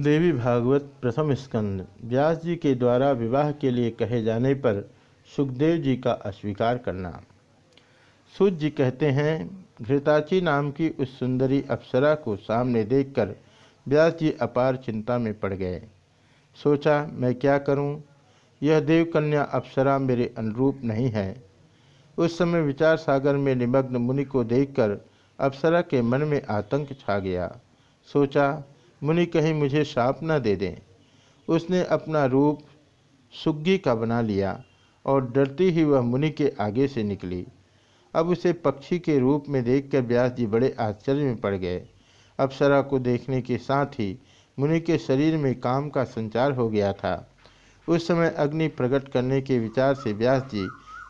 देवी भागवत प्रथम स्कंद। व्यास जी के द्वारा विवाह के लिए कहे जाने पर सुखदेव जी का अस्वीकार करना। सूत जी कहते हैं, घृताची नाम की उस सुंदरी अप्सरा को सामने देखकर व्यास जी अपार चिंता में पड़ गए। सोचा, मैं क्या करूँ? यह देवकन्या अप्सरा मेरे अनुरूप नहीं है। उस समय विचार सागर में निमग्न मुनि को देखकर अप्सरा के मन में आतंक छा गया। सोचा मुनि कहीं मुझे शाप न दे दें। उसने अपना रूप सुग्गी का बना लिया और डरती ही वह मुनि के आगे से निकली। अब उसे पक्षी के रूप में देखकर व्यास जी बड़े आश्चर्य में पड़ गए। अप्सरा को देखने के साथ ही मुनि के शरीर में काम का संचार हो गया था। उस समय अग्नि प्रकट करने के विचार से व्यास जी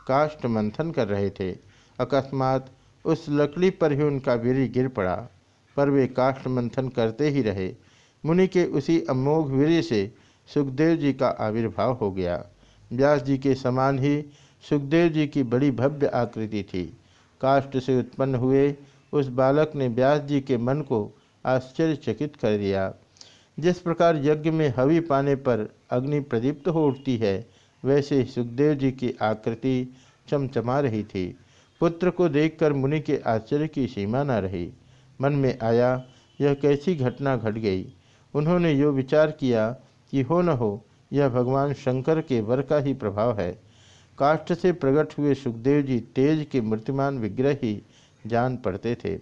काष्ट मंथन कर रहे थे। अकस्मात उस लकड़ी पर ही उनका वीर गिर पड़ा। पर वे काष्ठ मंथन करते ही रहे। मुनि के उसी अमोघ वीर से सुखदेव जी का आविर्भाव हो गया। व्यास जी के समान ही सुखदेव जी की बड़ी भव्य आकृति थी। काष्ठ से उत्पन्न हुए उस बालक ने व्यास जी के मन को आश्चर्यचकित कर दिया। जिस प्रकार यज्ञ में हवि पाने पर अग्नि प्रदीप्त हो उठती है, वैसे सुखदेव जी की आकृति चमचमा रही थी। पुत्र को देखकर मुनि के आश्चर्य की सीमा न रही। मन में आया, यह कैसी घटना घट गई? उन्होंने यो विचार किया कि हो न हो, यह भगवान शंकर के वर का ही प्रभाव है। काष्ठ से प्रकट हुए सुखदेव जी तेज के मूर्तिमान विग्रह ही जान पड़ते थे।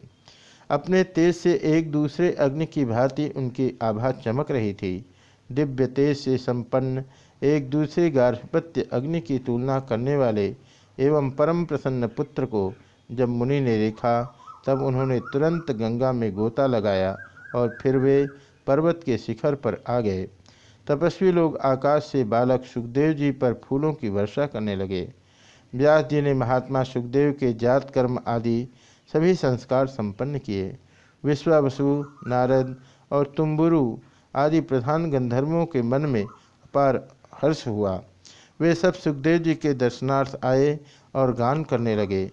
अपने तेज से एक दूसरे अग्नि की भांति उनकी आभा चमक रही थी। दिव्य तेज से संपन्न एक दूसरे गार्भपत्य अग्नि की तुलना करने वाले एवं परम प्रसन्न पुत्र को जब मुनि ने देखा तब उन्होंने तुरंत गंगा में गोता लगाया और फिर वे पर्वत के शिखर पर आ गए। तपस्वी लोग आकाश से बालक सुखदेव जी पर फूलों की वर्षा करने लगे। व्यास जी ने महात्मा सुखदेव के जात कर्म आदि सभी संस्कार संपन्न किए। विश्वावसु, नारद और तुम्बुरु आदि प्रधान गंधर्वों के मन में अपार हर्ष हुआ। वे सब सुखदेव जी के दर्शनार्थ आए और गान करने लगे।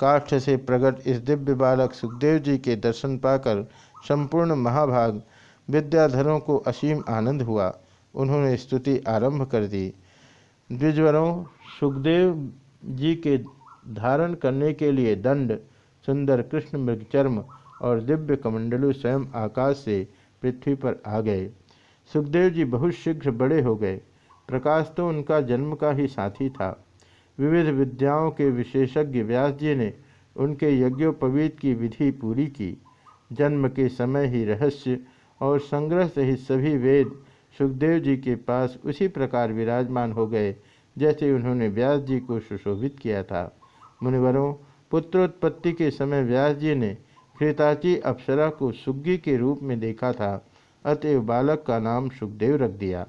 काष्ठ से प्रकट इस दिव्य बालक सुखदेव जी के दर्शन पाकर संपूर्ण महाभाग विद्याधरों को असीम आनंद हुआ। उन्होंने स्तुति आरंभ कर दी। द्विजवरों, सुखदेव जी के धारण करने के लिए दंड, सुंदर कृष्ण मृगचर्म और दिव्य कमंडलु स्वयं आकाश से पृथ्वी पर आ गए। सुखदेव जी बहुत शीघ्र बड़े हो गए। प्रकाश तो उनका जन्म का ही साथी था। विविध विद्याओं के विशेषज्ञ व्यास जी ने उनके यज्ञोपवीत की विधि पूरी की। जन्म के समय ही रहस्य और संग्रह सहित सभी वेद सुखदेव जी के पास उसी प्रकार विराजमान हो गए, जैसे उन्होंने व्यास जी को सुशोभित किया था। मुनिवरों, पुत्रोत्पत्ति के समय व्यास जी ने खिताची अप्सरा को सुग्गी के रूप में देखा था। अतएव बालक का नाम सुखदेव रख दिया।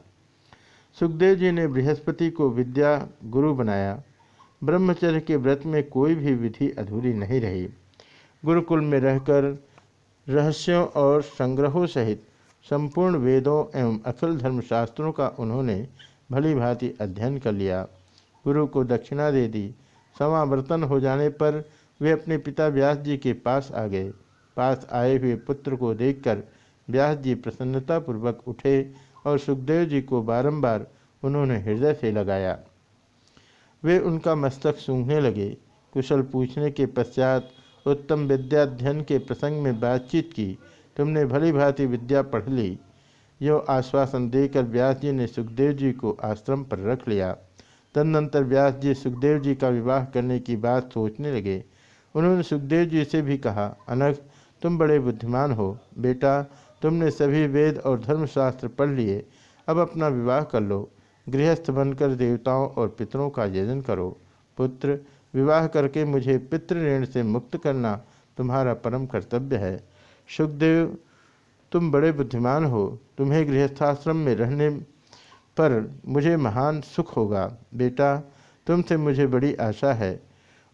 सुखदेव जी ने बृहस्पति को विद्या गुरु बनाया। ब्रह्मचर्य के व्रत में कोई भी विधि अधूरी नहीं रही। गुरुकुल में रहकर रहस्यों और संग्रहों सहित संपूर्ण वेदों एवं अखिल धर्मशास्त्रों का उन्होंने भली भांति अध्ययन कर लिया। गुरु को दक्षिणा दे दी। समावर्तन हो जाने पर वे अपने पिता व्यास जी के पास आ गए। पास आए हुए पुत्र को देखकर व्यास जी प्रसन्नतापूर्वक उठे और सुखदेव जी को बारंबार उन्होंने हृदय से लगाया। वे उनका मस्तक सूंघने लगे। कुशल पूछने के पश्चात उत्तम विद्याध्ययन के प्रसंग में बातचीत की। तुमने भली भांति विद्या पढ़ ली। यो आश्वासन देकर व्यास जी ने सुखदेव जी को आश्रम पर रख लिया। तदनंतर व्यास जी सुखदेव जी का विवाह करने की बात सोचने लगे। उन्होंने सुखदेव जी से भी कहा अनग तुम बड़े बुद्धिमान हो। बेटा, तुमने सभी वेद और धर्मशास्त्र पढ़ लिए। अब अपना विवाह कर लो। गृहस्थ बनकर देवताओं और पितरों का यजन करो। पुत्र, विवाह करके मुझे पितृ ऋण से मुक्त करना तुम्हारा परम कर्तव्य है। सुखदेव, तुम बड़े बुद्धिमान हो। तुम्हें गृहस्थाश्रम में रहने पर मुझे महान सुख होगा। बेटा, तुमसे मुझे बड़ी आशा है।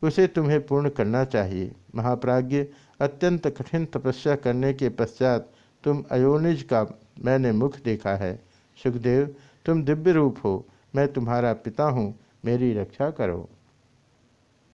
उसे तुम्हें पूर्ण करना चाहिए। महाप्राज्य अत्यंत कठिन तपस्या करने के पश्चात तुम अयोनिज का मैंने मुख देखा है। सुखदेव तुम दिव्य रूप हो मैं तुम्हारा पिता हूँ मेरी रक्षा करो।